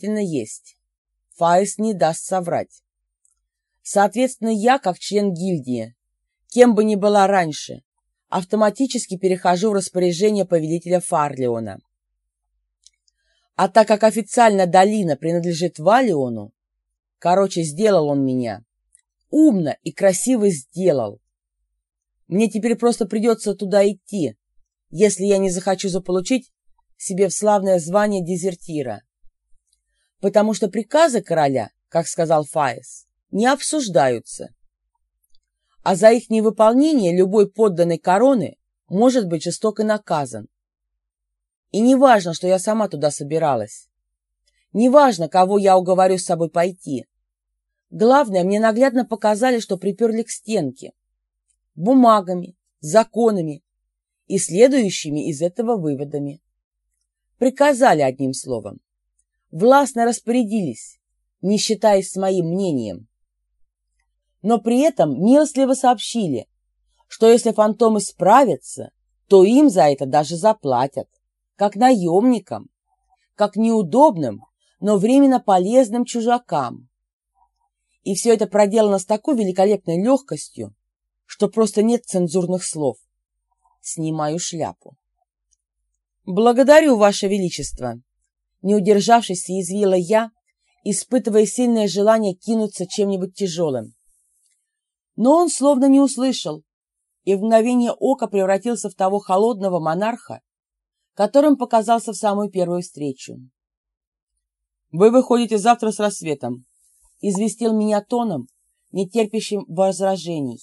есть. Фаис не даст соврать. Соответственно, я, как член гильдии, кем бы ни была раньше, автоматически перехожу в распоряжение повелителя Фарлеона. А так как официально долина принадлежит Валиону, короче, сделал он меня. Умно и красиво сделал. Мне теперь просто придется туда идти, если я не захочу заполучить себе в славное звание дезертира. Потому что приказы короля, как сказал Фаис, не обсуждаются. А за их невыполнение любой подданный короны может быть жестоко наказан. И не важно, что я сама туда собиралась. Не важно, кого я уговорю с собой пойти. Главное, мне наглядно показали, что приперли к стенке. Бумагами, законами и следующими из этого выводами. Приказали одним словом. Властно распорядились, не считаясь с моим мнением. Но при этом милостливо сообщили, что если фантомы справятся, то им за это даже заплатят, как наемникам, как неудобным, но временно полезным чужакам. И все это проделано с такой великолепной легкостью, что просто нет цензурных слов. Снимаю шляпу. «Благодарю, Ваше Величество!» Не удержавшись, съязвила я, испытывая сильное желание кинуться чем-нибудь тяжелым. Но он словно не услышал и в мгновение ока превратился в того холодного монарха, которым показался в самую первую встречу. «Вы выходите завтра с рассветом», — известил меня тоном, не терпящим возражений.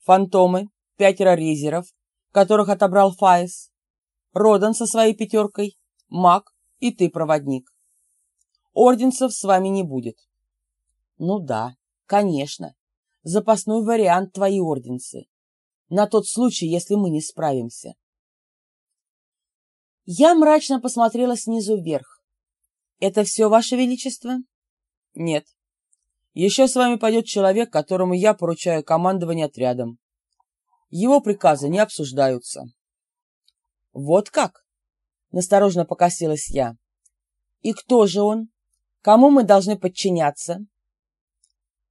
«Фантомы, пятеро рейзеров, которых отобрал Фаис, Родан со своей пятеркой, маг и ты, проводник. Орденцев с вами не будет». «Ну да, конечно. Запасной вариант твои орденцы. На тот случай, если мы не справимся». Я мрачно посмотрела снизу вверх. «Это все, Ваше Величество?» «Нет. Еще с вами пойдет человек, которому я поручаю командование отрядом. Его приказы не обсуждаются». «Вот как?» — насторожно покосилась я. «И кто же он? Кому мы должны подчиняться?»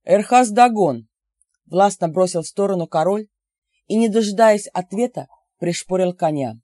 «Эрхаз Дагон», — властно бросил в сторону король и, не дожидаясь ответа, пришпорил коня.